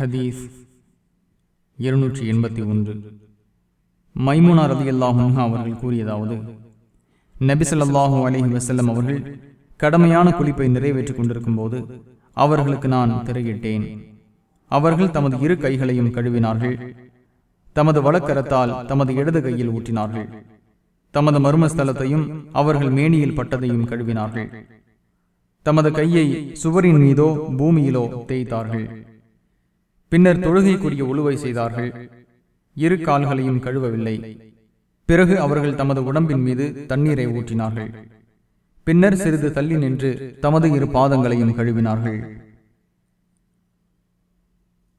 ஹதீஸ் இருநூற்றி எண்பத்தி ஒன்று. மைமுனா ரதி அல்லாஹா அவர்கள் கூறியதாவது நபிசல்லாஹூ அலஹி வசல்லம் அவர்கள் கடமையான குளிப்பை நிறைவேற்றிக் கொண்டிருக்கும் போது அவர்களுக்கு நான் திரையிட்டேன். அவர்கள் தமது இரு கைகளையும் கழுவினார்கள். தமது வழக்கரத்தால் தமது இடது கையில் ஊற்றினார்கள். தமது மர்மஸ்தலத்தையும் அவர்கள் மேனியில் பட்டதையும் கழுவினார்கள். தமது கையை சுவரின் மீதோ பூமியிலோ தேய்த்தார்கள். பின்னர் தொழுகைக்குரிய உழுவை செய்தார்கள். இரு கால்களையும் கழுவவில்லை. பிறகு அவர்கள் தமது உடம்பின் மீது தண்ணீரை ஊற்றினார்கள். பின்னர் சிறிது தள்ளி நின்று தமது இரு பாதங்களையும் கழுவினார்கள்.